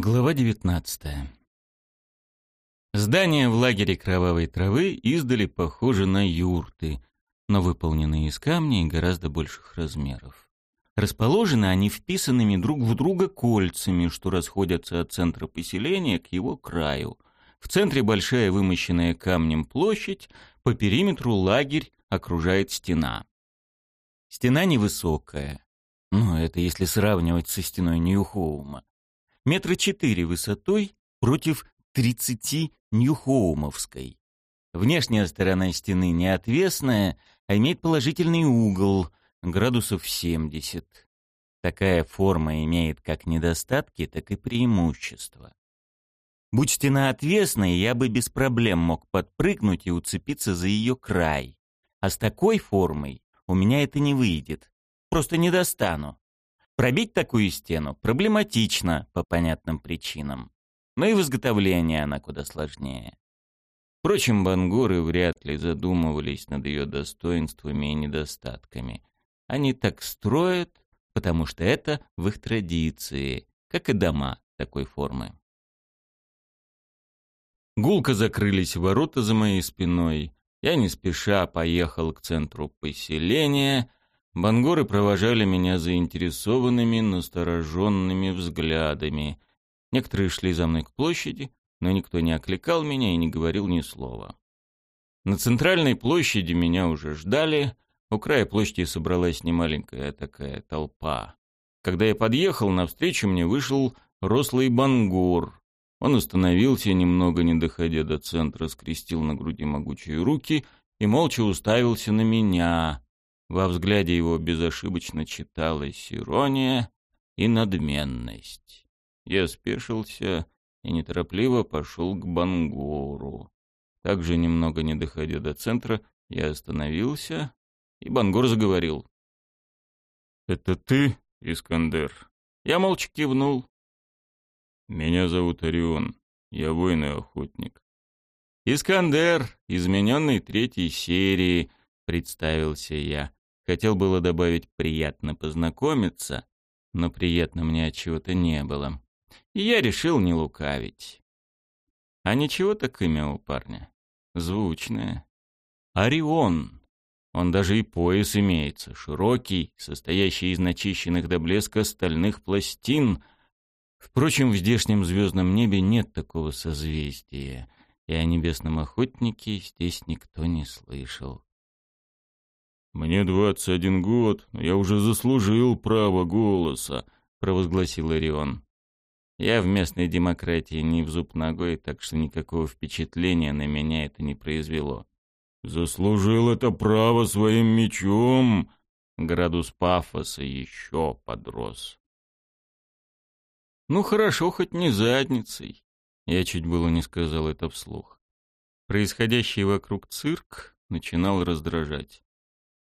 Глава 19. Здания в лагере кровавой травы издали похожи на юрты, но выполненные из камня и гораздо больших размеров. Расположены они вписанными друг в друга кольцами, что расходятся от центра поселения к его краю. В центре большая вымощенная камнем площадь, по периметру лагерь окружает стена. Стена невысокая, ну это если сравнивать со стеной Нью-Хоума метра четыре высотой против тридцати Ньюхоумовской. Внешняя сторона стены не отвесная, а имеет положительный угол, градусов 70. Такая форма имеет как недостатки, так и преимущества. Будь стена отвесной, я бы без проблем мог подпрыгнуть и уцепиться за ее край. А с такой формой у меня это не выйдет. Просто не достану. Пробить такую стену проблематично по понятным причинам. Но и в изготовлении она куда сложнее. Впрочем, бангуры вряд ли задумывались над ее достоинствами и недостатками. Они так строят, потому что это в их традиции, как и дома такой формы. Гулко закрылись ворота за моей спиной. Я не спеша поехал к центру поселения, Бангоры провожали меня заинтересованными, настороженными взглядами. Некоторые шли за мной к площади, но никто не окликал меня и не говорил ни слова. На центральной площади меня уже ждали. У края площади собралась немаленькая такая толпа. Когда я подъехал, навстречу мне вышел рослый бангор. Он остановился, немного не доходя до центра, скрестил на груди могучие руки и молча уставился на меня, во взгляде его безошибочно читалась ирония и надменность. Я спешился и неторопливо пошел к Бангору. Также, немного не доходя до центра, я остановился, и Бангор заговорил. «Это ты, Искандер?» Я молча кивнул. «Меня зовут Орион. Я воин и охотник». «Искандер, измененный третьей серии», — представился я. Хотел было добавить «приятно познакомиться», но приятно мне от чего-то не было. И я решил не лукавить. А ничего так имя у парня. Звучное. Орион. Он даже и пояс имеется, широкий, состоящий из начищенных до блеска стальных пластин. Впрочем, в здешнем звездном небе нет такого созвездия, и о небесном охотнике здесь никто не слышал. «Мне двадцать один год, но я уже заслужил право голоса», — провозгласил Орион. Я в местной демократии не в зуб ногой, так что никакого впечатления на меня это не произвело. «Заслужил это право своим мечом!» Градус пафоса еще подрос. «Ну хорошо, хоть не задницей». Я чуть было не сказал это вслух. Происходящий вокруг цирк начинал раздражать.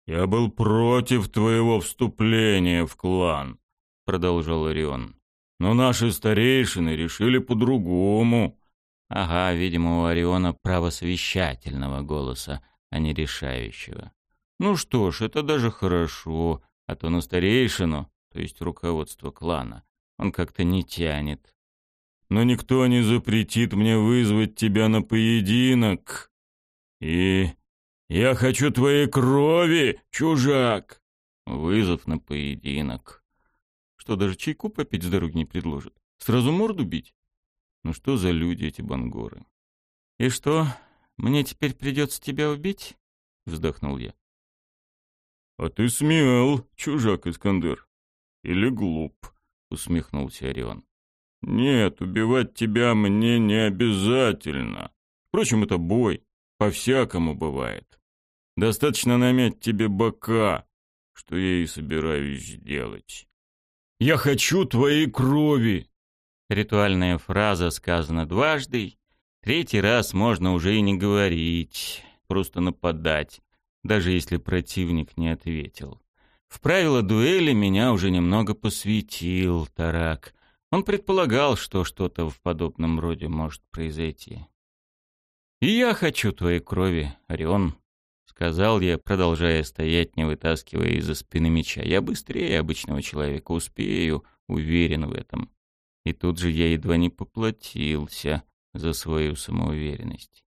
«Я был против твоего вступления в клан», — продолжал Орион. «Но наши старейшины решили по-другому». Ага, видимо, у Ориона право совещательного голоса, а не решающего. Ну что ж, это даже хорошо, а то на старейшину, то есть руководство клана, он как-то не тянет. Но никто не запретит мне вызвать тебя на поединок. И «Я хочу твоей крови, чужак!» Вызов на поединок. Что, даже чайку попить с дороги не предложат? Сразу морду бить? Ну что за люди эти бангоры? «И что, мне теперь придется тебя убить?» — вздохнул я. «А ты смел, чужак Искандер. Или глуп?» — усмехнулся Орион. «Нет, убивать тебя мне не обязательно. Впрочем, это бой. По-всякому бывает. Достаточно намять тебе бока, что я и собираюсь сделать. Я хочу твоей крови. Ритуальная фраза сказана дважды. Третий раз можно уже и не говорить, просто нападать, даже если противник не ответил. В правила дуэли меня уже немного посвятил Тарак. Он предполагал, что что-то в подобном роде может произойти. «И я хочу твоей крови, Орион», сказал я, продолжая стоять, не вытаскивая из-за спины меча. Я быстрее обычного человека успею, уверен в этом. И тут же я едва не поплатился за свою самоуверенность.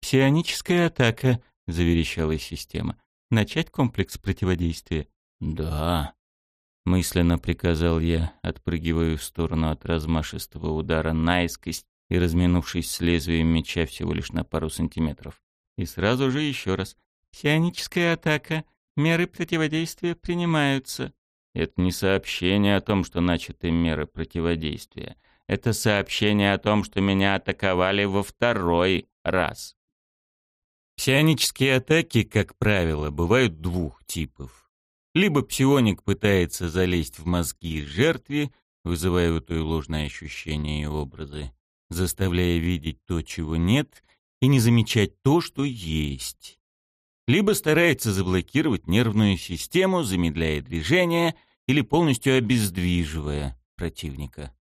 «Псионическая атака», — заверещала система. «Начать комплекс противодействия». «Да», — мысленно приказал я, отпрыгивая в сторону от размашистого удара наискось и разминувшись с лезвием меча всего лишь на пару сантиметров. И сразу же еще раз. «Псионическая атака. Меры противодействия принимаются». Это не сообщение о том, что начаты меры противодействия. Это сообщение о том, что меня атаковали во второй раз. Псионические атаки, как правило, бывают двух типов. Либо псионик пытается залезть в мозги жертве, вызывая у той ложное ощущение и образы, заставляя видеть то, чего нет, и не замечать то, что есть либо старается заблокировать нервную систему, замедляя движение или полностью обездвиживая противника.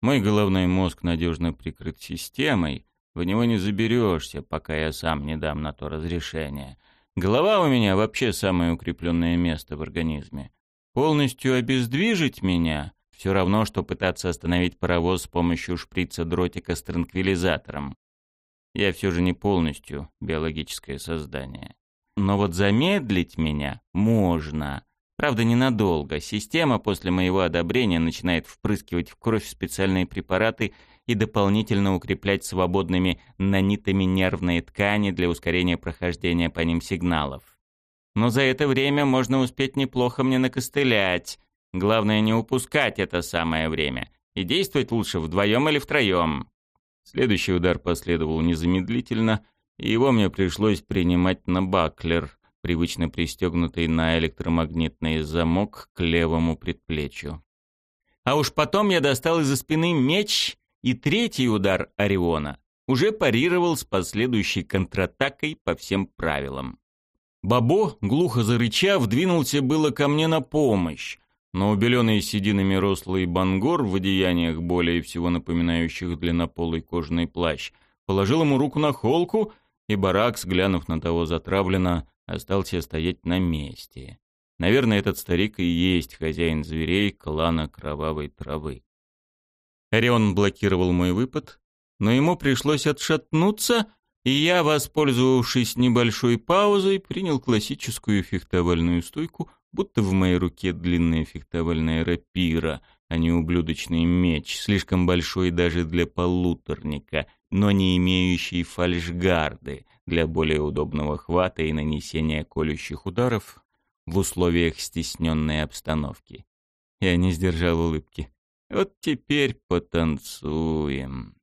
Мой головной мозг надежно прикрыт системой, в него не заберешься, пока я сам не дам на то разрешение. Голова у меня вообще самое укрепленное место в организме. Полностью обездвижить меня — все равно, что пытаться остановить паровоз с помощью шприца-дротика с транквилизатором. Я все же не полностью биологическое создание. Но вот замедлить меня можно. Правда, ненадолго. Система после моего одобрения начинает впрыскивать в кровь специальные препараты и дополнительно укреплять свободными нанитами нервные ткани для ускорения прохождения по ним сигналов. Но за это время можно успеть неплохо мне накостылять. Главное не упускать это самое время. И действовать лучше вдвоем или втроем. Следующий удар последовал незамедлительно — и его мне пришлось принимать на баклер, привычно пристегнутый на электромагнитный замок к левому предплечью. А уж потом я достал из-за спины меч, и третий удар Ориона уже парировал с последующей контратакой по всем правилам. Бабо, глухо зарычав, двинулся было ко мне на помощь, но убеленный сединами рослый бангор в одеяниях более всего напоминающих длиннополый кожаный плащ, положил ему руку на холку и Баракс, глянув на того затравленно, остался стоять на месте. Наверное, этот старик и есть хозяин зверей клана кровавой травы. Орион блокировал мой выпад, но ему пришлось отшатнуться, и я, воспользовавшись небольшой паузой, принял классическую фехтовальную стойку, будто в моей руке длинная фехтовальная рапира, а не ублюдочный меч, слишком большой даже для полуторника — но не имеющий фальшгарды для более удобного хвата и нанесения колющих ударов в условиях стесненной обстановки. Я не сдержал улыбки. Вот теперь потанцуем.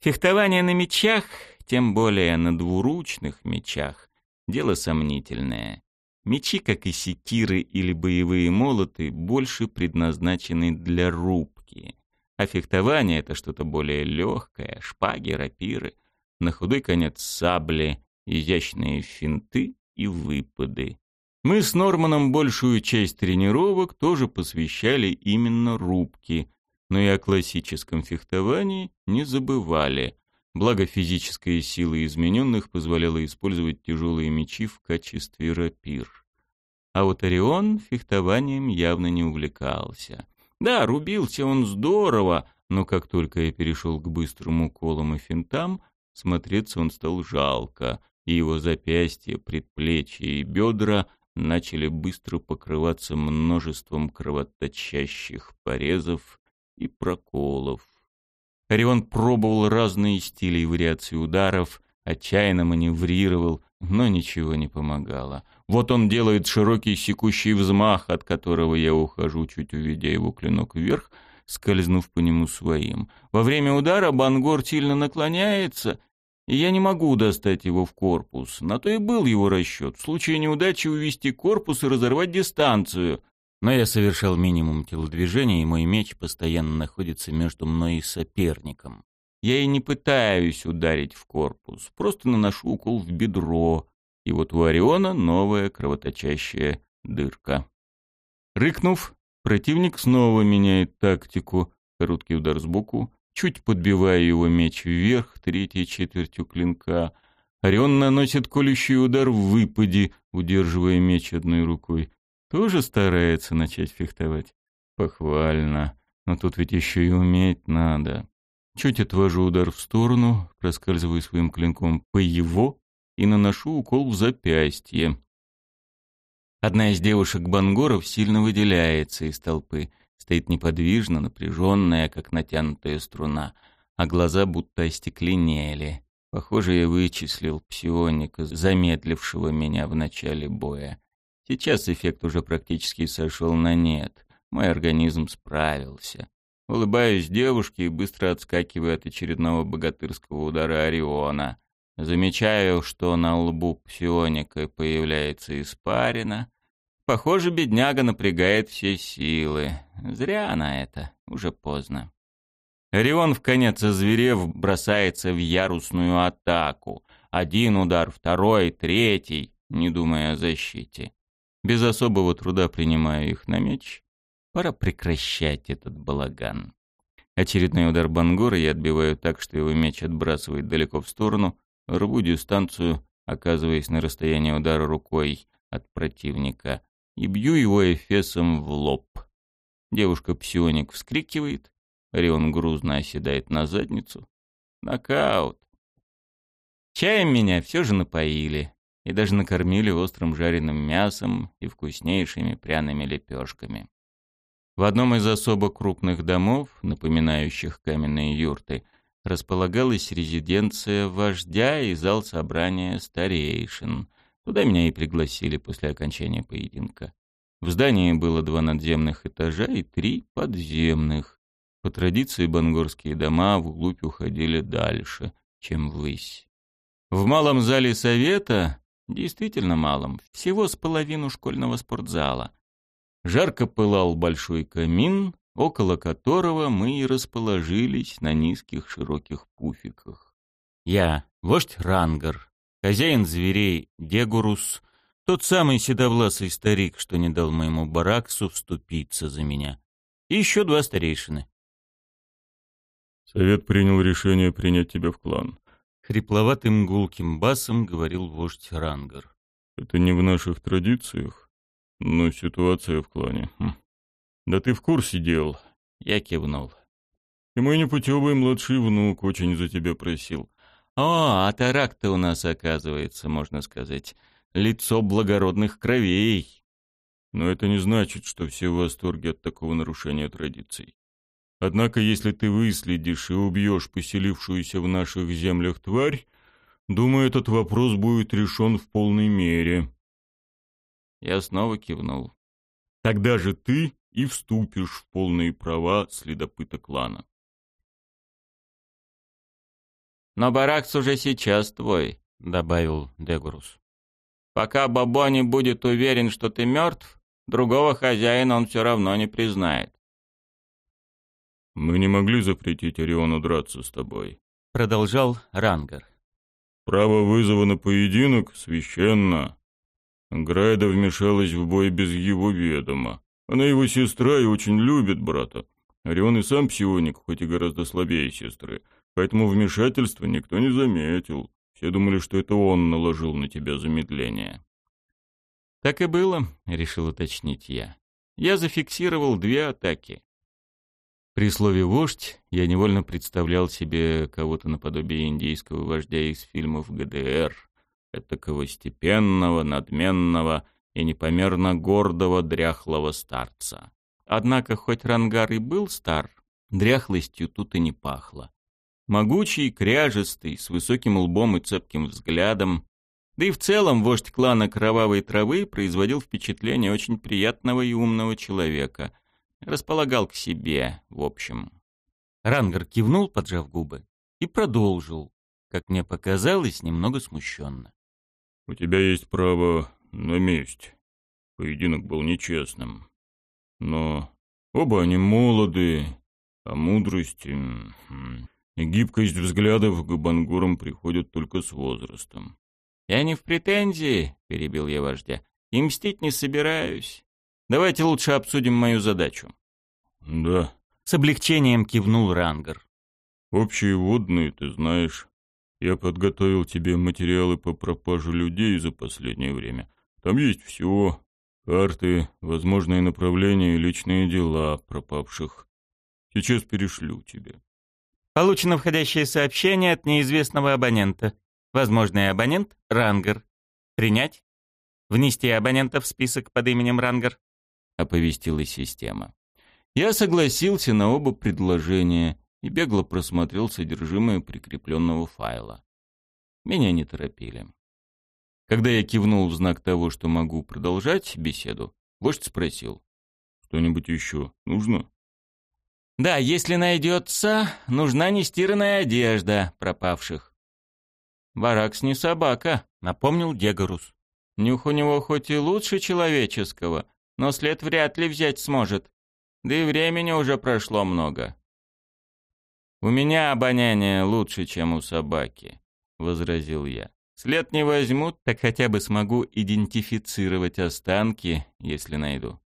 Фехтование на мечах, тем более на двуручных мечах, дело сомнительное. Мечи, как и секиры или боевые молоты, больше предназначены для рубки. А фехтование — это что-то более легкое, шпаги, рапиры, на худой конец сабли, изящные финты и выпады. Мы с Норманом большую часть тренировок тоже посвящали именно рубке, но и о классическом фехтовании не забывали. Благо физическая сила измененных позволяла использовать тяжелые мечи в качестве рапир. А вот Орион фехтованием явно не увлекался. Да, рубился он здорово, но как только я перешел к быстрым уколам и финтам, смотреться он стал жалко, и его запястья, предплечья и бедра начали быстро покрываться множеством кровоточащих порезов и проколов. Орион пробовал разные стили и вариации ударов, отчаянно маневрировал, но ничего не помогало. Вот он делает широкий секущий взмах, от которого я ухожу, чуть уведя его клинок вверх, скользнув по нему своим. Во время удара Бангор сильно наклоняется, и я не могу достать его в корпус. На то и был его расчет. В случае неудачи увести корпус и разорвать дистанцию. Но я совершал минимум телодвижения, и мой меч постоянно находится между мной и соперником. Я и не пытаюсь ударить в корпус, просто наношу укол в бедро, и вот у Ориона новая кровоточащая дырка. Рыкнув, противник снова меняет тактику. Короткий удар сбоку, чуть подбивая его меч вверх третьей четвертью клинка. Орион наносит колющий удар в выпаде, удерживая меч одной рукой. Тоже старается начать фехтовать. Похвально. Но тут ведь еще и уметь надо. Чуть отвожу удар в сторону, проскальзываю своим клинком по его и наношу укол в запястье. Одна из девушек-бангоров сильно выделяется из толпы. Стоит неподвижно, напряженная, как натянутая струна, а глаза будто остекленели. Похоже, я вычислил псионика, замедлившего меня в начале боя. Сейчас эффект уже практически сошел на нет. Мой организм справился. Улыбаюсь девушке и быстро отскакиваю от очередного богатырского удара Ориона. Замечаю, что на лбу псионика появляется испарина. Похоже, бедняга напрягает все силы. Зря она это, уже поздно. Орион, в конец озверев, бросается в ярусную атаку. Один удар, второй, третий, не думая о защите. Без особого труда принимаю их на меч Пора прекращать этот балаган. Очередной удар Бангора я отбиваю так, что его меч отбрасывает далеко в сторону, рву дистанцию, оказываясь на расстоянии удара рукой от противника, и бью его эфесом в лоб. Девушка-псионик вскрикивает, Орион грузно оседает на задницу. Нокаут. Чаем меня все же напоили и даже накормили острым жареным мясом и вкуснейшими пряными лепешками. В одном из особо крупных домов, напоминающих каменные юрты, располагалась резиденция вождя и зал собрания старейшин. Туда меня и пригласили после окончания поединка. В здании было два надземных этажа и три подземных. По традиции бангорские дома вглубь уходили дальше, чем ввысь. В малом зале совета, действительно малом, всего с половину школьного спортзала, Жарко пылал большой камин, около которого мы и расположились на низких широких пуфиках. Я, вождь Рангар, хозяин зверей Дегурус, тот самый седовласый старик, что не дал моему бараксу вступиться за меня. И еще два старейшины. Совет принял решение принять тебя в клан. Хрипловатым гулким басом говорил вождь Рангар. Это не в наших традициях. «Ну, ситуация в клане. Хм. Да ты в курсе дел?» Я кивнул. «И мой непутевый младший внук очень за тебя просил». «О, а Тарак-то у нас, оказывается, можно сказать, лицо благородных кровей». «Но это не значит, что все в восторге от такого нарушения традиций. Однако, если ты выследишь и убьешь поселившуюся в наших землях тварь, думаю, этот вопрос будет решен в полной мере». Я снова кивнул. Тогда же ты и вступишь в полные права следопыта клана. «Но Баракс уже сейчас твой», — добавил Дегурус. «Пока Бабо не будет уверен, что ты мертв, другого хозяина он все равно не признает». «Мы не могли запретить Ориону драться с тобой», — продолжал Рангар. «Право вызова на поединок священно. Грайда вмешалась в бой без его ведома. Она его сестра и очень любит брата. Орион и сам псионик, хоть и гораздо слабее сестры, поэтому вмешательства никто не заметил. Все думали, что это он наложил на тебя замедление. «Так и было», — решил уточнить я. «Я зафиксировал две атаки». При слове «вождь» я невольно представлял себе кого-то наподобие индийского вождя из фильмов ГДР — этакого степенного, надменного и непомерно гордого дряхлого старца. Однако, хоть Рангар и был стар, дряхлостью тут и не пахло. Могучий, кряжестый, с высоким лбом и цепким взглядом, да и в целом вождь клана Кровавой Травы производил впечатление очень приятного и умного человека. Располагал к себе, в общем. Рангар кивнул, поджав губы, и продолжил, как мне показалось, немного смущенно. У тебя есть право на месть. Поединок был нечестным. Но оба они молоды, а мудрость и гибкость взглядов к бангурам приходят только с возрастом. «Я не в претензии», — перебил я вождя, — «и мстить не собираюсь. Давайте лучше обсудим мою задачу». «Да». С облегчением кивнул Рангар. «Общие водные ты знаешь. Я подготовил тебе материалы по пропаже людей за последнее время. Там есть все. Карты, возможные направления и личные дела пропавших. Сейчас перешлю тебе. Получено входящее сообщение от неизвестного абонента. Возможный абонент — Рангер. Принять? Внести абонента в список под именем Рангер? Оповестила система. Я согласился на оба предложения и бегло просмотрел содержимое прикрепленного файла. Меня не торопили. Когда я кивнул в знак того, что могу продолжать беседу, вождь спросил. «Что-нибудь еще нужно?» «Да, если найдется, нужна нестиранная одежда пропавших». «Баракс не собака», — напомнил Дегорус. «Нюх у него хоть и лучше человеческого, но след вряд ли взять сможет. Да и времени уже прошло много». «У меня обоняние лучше, чем у собаки», — возразил я. «След не возьмут, так хотя бы смогу идентифицировать останки, если найду».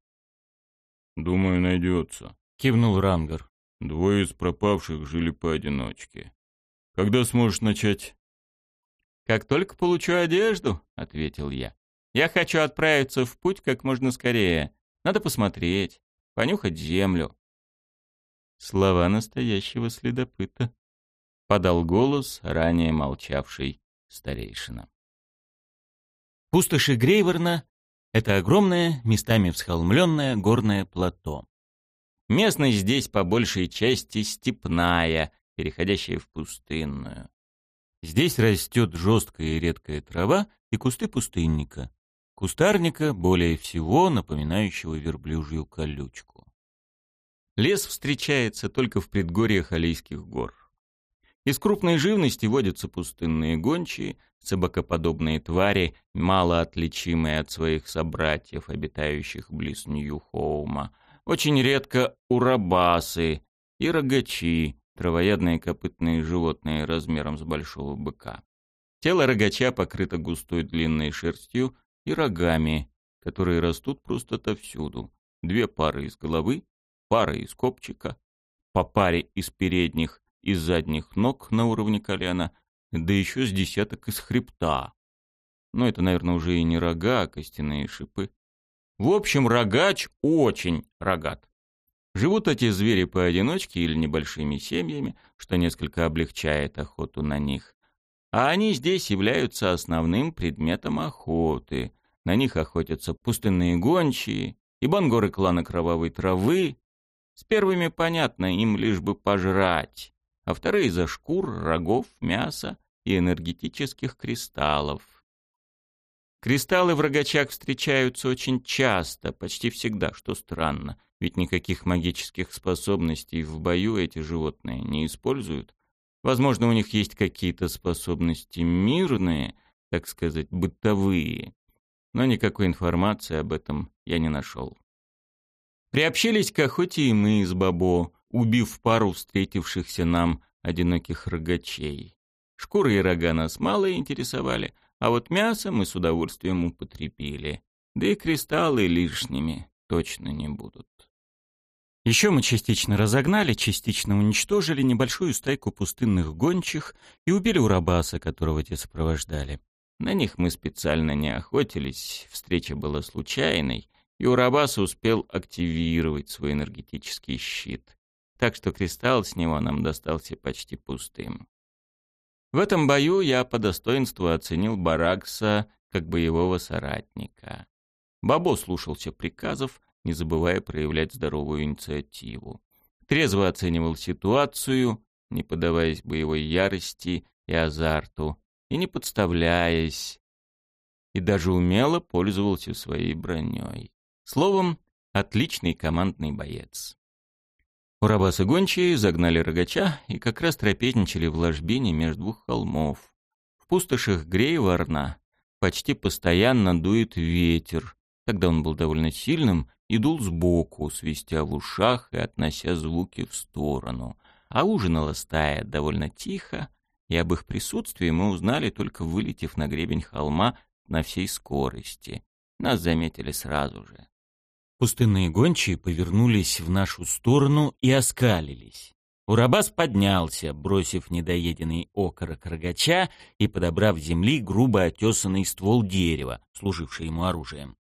«Думаю, найдется», — кивнул Рангар. «Двое из пропавших жили поодиночке. Когда сможешь начать?» «Как только получу одежду», — ответил я. «Я хочу отправиться в путь как можно скорее. Надо посмотреть, понюхать землю». Слова настоящего следопыта. Подал голос, ранее молчавший старейшина. Пустоши Грейворна — это огромное, местами всхолмленное горное плато. Местность здесь по большей части степная, переходящая в пустынную. Здесь растет жесткая и редкая трава и кусты пустынника. Кустарника, более всего напоминающего верблюжью колючку. Лес встречается только в предгорьях Алейских гор. Из крупной живности водятся пустынные гончие, собакоподобные твари, мало отличимые от своих собратьев, обитающих близ Нью-Хоума. Очень редко урабасы и рогачи, травоядные копытные животные размером с большого быка. Тело рогача покрыто густой длинной шерстью и рогами, которые растут просто отовсюду. Две пары из головы, пара из копчика, по паре из передних из задних ног на уровне колена, да еще с десяток из хребта. Но это, наверное, уже и не рога, а костяные шипы. В общем, рогач очень рогат. Живут эти звери поодиночке или небольшими семьями, что несколько облегчает охоту на них. А они здесь являются основным предметом охоты. На них охотятся пустынные гончие и бангоры клана Кровавой Травы. С первыми понятно, им лишь бы пожрать а вторые за шкур, рогов, мяса и энергетических кристаллов. Кристаллы в рогачах встречаются очень часто, почти всегда, что странно, ведь никаких магических способностей в бою эти животные не используют. Возможно, у них есть какие-то способности мирные, так сказать, бытовые, но никакой информации об этом я не нашел. Приобщились к охоте и мы с Бабо, убив пару встретившихся нам одиноких рогачей. Шкуры и рога нас мало интересовали, а вот мясо мы с удовольствием употребили. Да и кристаллы лишними точно не будут. Еще мы частично разогнали, частично уничтожили небольшую стайку пустынных гончих и убили урабаса, которого те сопровождали. На них мы специально не охотились, встреча была случайной, и урабас успел активировать свой энергетический щит так что кристалл с него нам достался почти пустым. В этом бою я по достоинству оценил Баракса как боевого соратника. Бабо слушался приказов, не забывая проявлять здоровую инициативу. Трезво оценивал ситуацию, не поддаваясь боевой ярости и азарту, и не подставляясь, и даже умело пользовался своей броней. Словом, отличный командный боец. Урабасы гончие загнали рогача и как раз трапезничали в ложбине между двух холмов. В пустошах Грейварна почти постоянно дует ветер. Тогда он был довольно сильным и дул сбоку, свистя в ушах и относя звуки в сторону. А ужинала стая довольно тихо, и об их присутствии мы узнали, только вылетев на гребень холма на всей скорости. Нас заметили сразу же. Пустынные гончие повернулись в нашу сторону и оскалились. Урабас поднялся, бросив недоеденный окорок рогача и подобрав земли грубо отесанный ствол дерева, служивший ему оружием.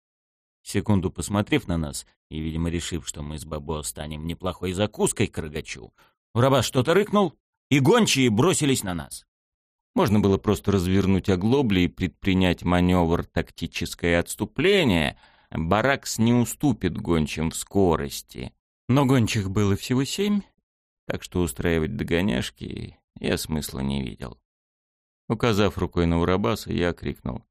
Секунду посмотрев на нас, и, видимо, решив, что мы с Бабо станем неплохой закуской к рогачу, Урабас что-то рыкнул, и гончие бросились на нас. Можно было просто развернуть оглобли и предпринять маневр тактическое отступление. Баракс не уступит гончим в скорости. Но гончих было всего семь, так что устраивать догоняшки я смысла не видел. Указав рукой на Урабаса, я крикнул.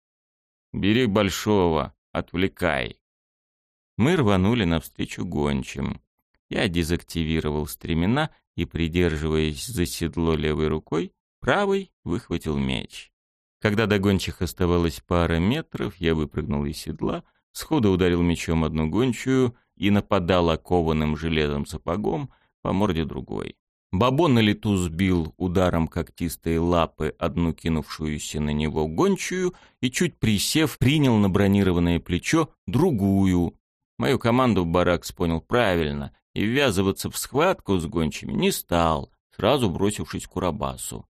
«Бери большого, отвлекай!» Мы рванули навстречу гончим. Я дезактивировал стремена и, придерживаясь за седло левой рукой, правой выхватил меч. Когда до гончих оставалось пара метров, я выпрыгнул из седла, сходу ударил мечом одну гончую и нападал окованным железом сапогом по морде другой. Бабон на лету сбил ударом когтистой лапы одну кинувшуюся на него гончую и, чуть присев, принял на бронированное плечо другую. Мою команду Баракс понял правильно и ввязываться в схватку с гончими не стал, сразу бросившись к Урабасу.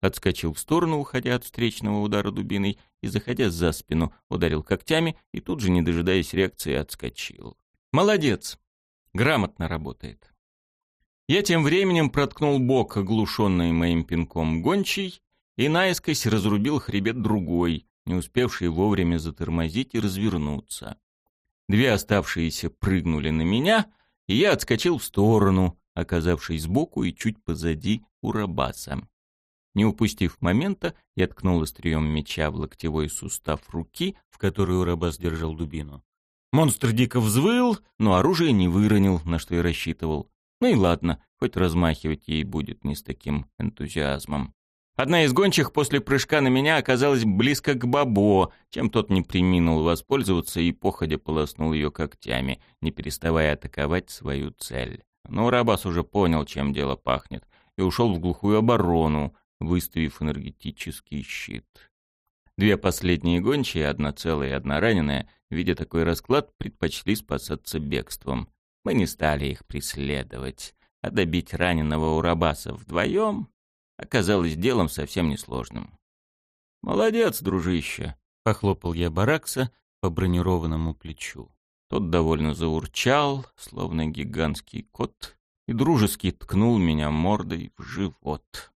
Отскочил в сторону, уходя от встречного удара дубиной, и, заходя за спину, ударил когтями и тут же, не дожидаясь реакции, отскочил. Молодец. Грамотно работает. Я тем временем проткнул бок, оглушенный моим пинком гончий, и наискось разрубил хребет другой, не успевший вовремя затормозить и развернуться. Две оставшиеся прыгнули на меня, и я отскочил в сторону, оказавшись сбоку и чуть позади Урабаса. Не упустив момента, я ткнул острием меча в локтевой сустав руки, в которой Урабас держал дубину. Монстр дико взвыл, но оружие не выронил, на что и рассчитывал. Ну и ладно, хоть размахивать ей будет не с таким энтузиазмом. Одна из гончих после прыжка на меня оказалась близко к Бабо, чем тот не приминул воспользоваться и походя полоснул ее когтями, не переставая атаковать свою цель. Но Рабас уже понял, чем дело пахнет, и ушел в глухую оборону, выставив энергетический щит. Две последние гончие, одна целая и одна раненая, видя такой расклад, предпочли спасаться бегством. Мы не стали их преследовать, а добить раненого Урабаса вдвоем оказалось делом совсем несложным. «Молодец, дружище!» — похлопал я Баракса по бронированному плечу. Тот довольно заурчал, словно гигантский кот, и дружески ткнул меня мордой в живот.